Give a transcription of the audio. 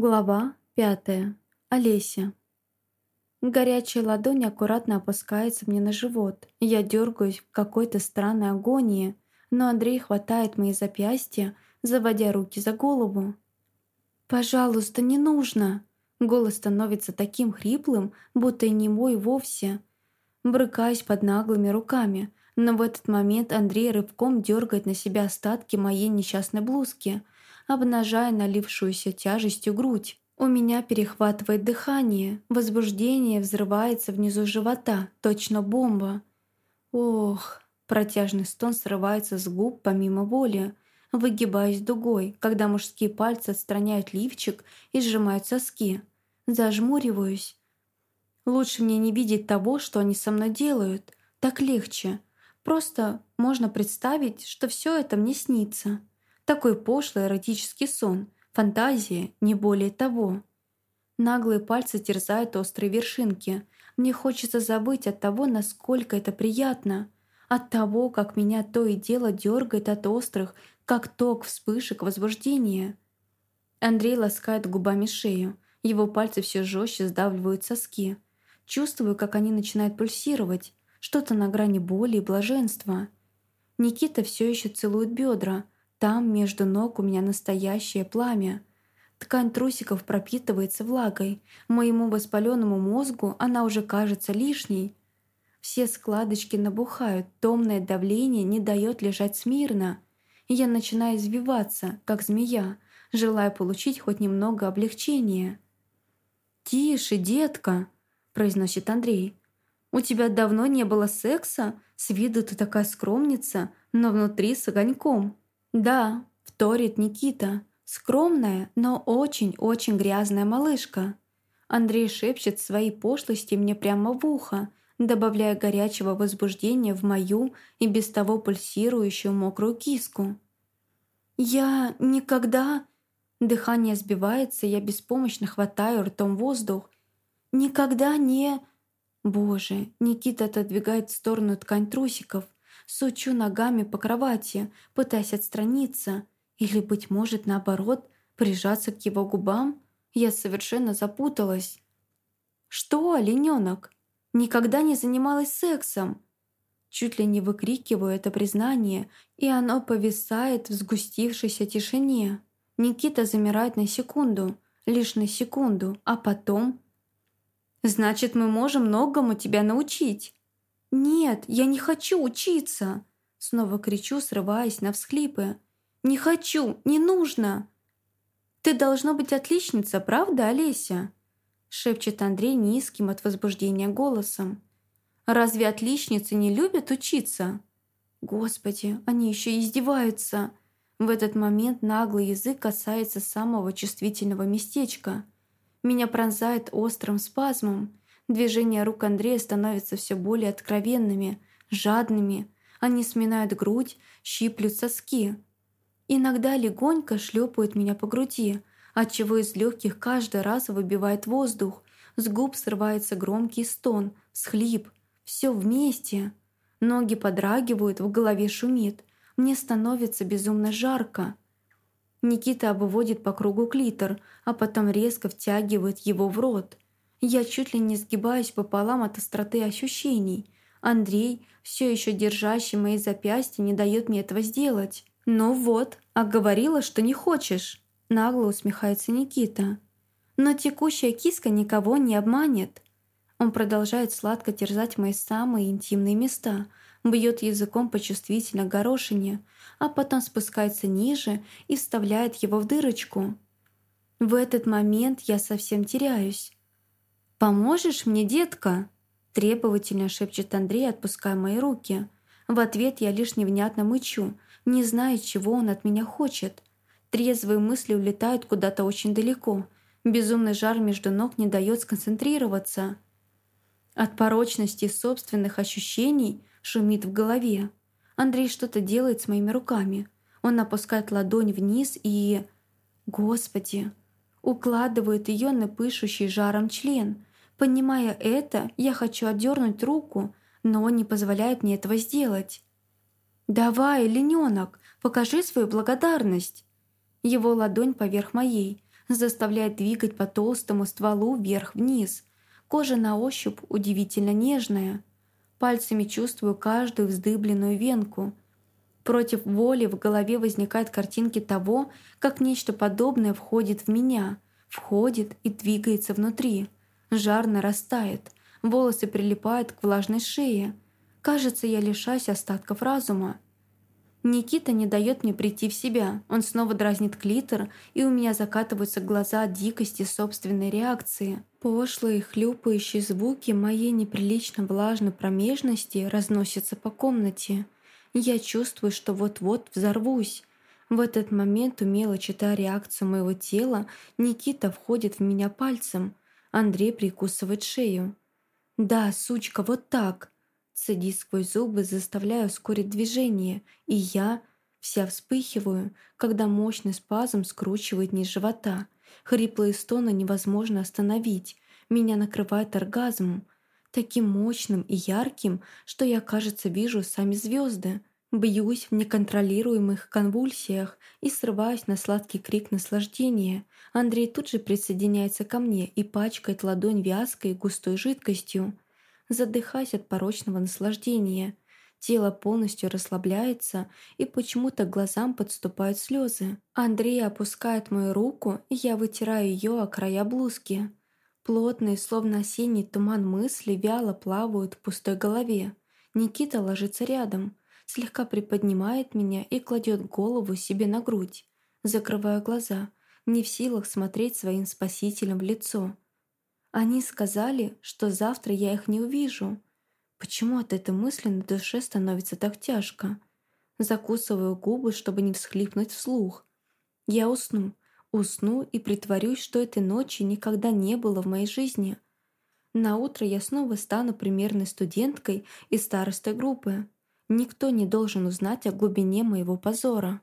Глава пятая. Олеся. Горячая ладонь аккуратно опускается мне на живот. Я дергаюсь в какой-то странной агонии, но Андрей хватает мои запястья, заводя руки за голову. «Пожалуйста, не нужно!» Голос становится таким хриплым, будто и не мой вовсе. Брыкаюсь под наглыми руками, но в этот момент Андрей рывком дергает на себя остатки моей несчастной блузки – обнажая налившуюся тяжестью грудь. У меня перехватывает дыхание, возбуждение взрывается внизу живота, точно бомба. Ох, протяжный стон срывается с губ помимо воли. Выгибаюсь дугой, когда мужские пальцы отстраняют лифчик и сжимают соски. Зажмуриваюсь. Лучше мне не видеть того, что они со мной делают. Так легче. Просто можно представить, что все это мне снится. Такой пошлый эротический сон, фантазия, не более того. Наглые пальцы терзают острые вершинки. Мне хочется забыть от того, насколько это приятно. От того, как меня то и дело дергает от острых, как ток вспышек возбуждения. Андрей ласкает губами шею. Его пальцы все жестче сдавливают соски. Чувствую, как они начинают пульсировать. Что-то на грани боли и блаженства. Никита все еще целует бедра, там между ног у меня настоящее пламя. Ткань трусиков пропитывается влагой. Моему воспаленному мозгу она уже кажется лишней. Все складочки набухают, томное давление не дает лежать смирно. И я начинаю извиваться, как змея, желая получить хоть немного облегчения. «Тише, детка!» – произносит Андрей. «У тебя давно не было секса? С виду ты такая скромница, но внутри с огоньком». «Да», — вторит Никита. «Скромная, но очень-очень грязная малышка». Андрей шепчет свои пошлости мне прямо в ухо, добавляя горячего возбуждения в мою и без того пульсирующую мокрую киску. «Я никогда...» Дыхание сбивается, я беспомощно хватаю ртом воздух. «Никогда не...» Боже, Никита отодвигает в сторону ткань трусиков, сучу ногами по кровати, пытаясь отстраниться, или, быть может, наоборот, прижаться к его губам. Я совершенно запуталась. «Что, оленёнок? Никогда не занималась сексом?» Чуть ли не выкрикиваю это признание, и оно повисает в сгустившейся тишине. Никита замирает на секунду, лишь на секунду, а потом... «Значит, мы можем многому тебя научить». «Нет, я не хочу учиться!» Снова кричу, срываясь на всхлипы. «Не хочу! Не нужно!» «Ты должно быть отличница, правда, Олеся?» Шепчет Андрей низким от возбуждения голосом. «Разве отличницы не любят учиться?» «Господи, они еще издеваются!» В этот момент наглый язык касается самого чувствительного местечка. Меня пронзает острым спазмом. Движения рук Андрея становятся все более откровенными, жадными. Они сминают грудь, щиплют соски. Иногда легонько шлепают меня по груди, отчего из легких каждый раз выбивает воздух. С губ срывается громкий стон, схлип. Все вместе. Ноги подрагивают, в голове шумит. Мне становится безумно жарко. Никита обводит по кругу клитор, а потом резко втягивает его в рот – я чуть ли не сгибаюсь пополам от остроты ощущений. Андрей, все еще держащий мои запястья, не дает мне этого сделать. «Ну вот, а говорила, что не хочешь», – нагло усмехается Никита. «Но текущая киска никого не обманет». Он продолжает сладко терзать мои самые интимные места, бьет языком по чувствительно горошине, а потом спускается ниже и вставляет его в дырочку. В этот момент я совсем теряюсь. «Поможешь мне, детка?» Требовательно шепчет Андрей, отпуская мои руки. В ответ я лишь невнятно мычу, не зная, чего он от меня хочет. Трезвые мысли улетают куда-то очень далеко. Безумный жар между ног не дает сконцентрироваться. От порочности собственных ощущений шумит в голове. Андрей что-то делает с моими руками. Он опускает ладонь вниз и... Господи! Укладывает ее на пышущий жаром член – Понимая это, я хочу отдернуть руку, но он не позволяет мне этого сделать. «Давай, лененок, покажи свою благодарность!» Его ладонь поверх моей, заставляет двигать по толстому стволу вверх-вниз. Кожа на ощупь удивительно нежная. Пальцами чувствую каждую вздыбленную венку. Против воли в голове возникают картинки того, как нечто подобное входит в меня, входит и двигается внутри. Жар нарастает, волосы прилипают к влажной шее. Кажется, я лишаюсь остатков разума. Никита не дает мне прийти в себя. Он снова дразнит клитор, и у меня закатываются глаза от дикости собственной реакции. Пошлые хлюпающие звуки моей неприлично влажной промежности разносятся по комнате. Я чувствую, что вот-вот взорвусь. В этот момент, умело читая реакцию моего тела, Никита входит в меня пальцем. Андрей прикусывает шею. «Да, сучка, вот так!» Цеди сквозь зубы, заставляя ускорить движение, и я вся вспыхиваю, когда мощный спазм скручивает низ живота. Хриплые стоны невозможно остановить. Меня накрывает оргазмом, таким мощным и ярким, что я, кажется, вижу сами звезды. Бьюсь в неконтролируемых конвульсиях и срываюсь на сладкий крик наслаждения. Андрей тут же присоединяется ко мне и пачкает ладонь вязкой густой жидкостью задыхаясь от порочного наслаждения. Тело полностью расслабляется, и почему-то глазам подступают слезы. Андрей опускает мою руку, и я вытираю ее о края блузки. Плотные, словно осенний туман мысли, вяло плавают в пустой голове. Никита ложится рядом, слегка приподнимает меня и кладет голову себе на грудь. Закрываю глаза, не в силах смотреть своим спасителям в лицо. Они сказали, что завтра я их не увижу. Почему от этой мысли на душе становится так тяжко? Закусываю губы, чтобы не всхлипнуть вслух. Я усну, усну и притворюсь, что этой ночи никогда не было в моей жизни. На утро я снова стану примерной студенткой и старостой группы. Никто не должен узнать о глубине моего позора.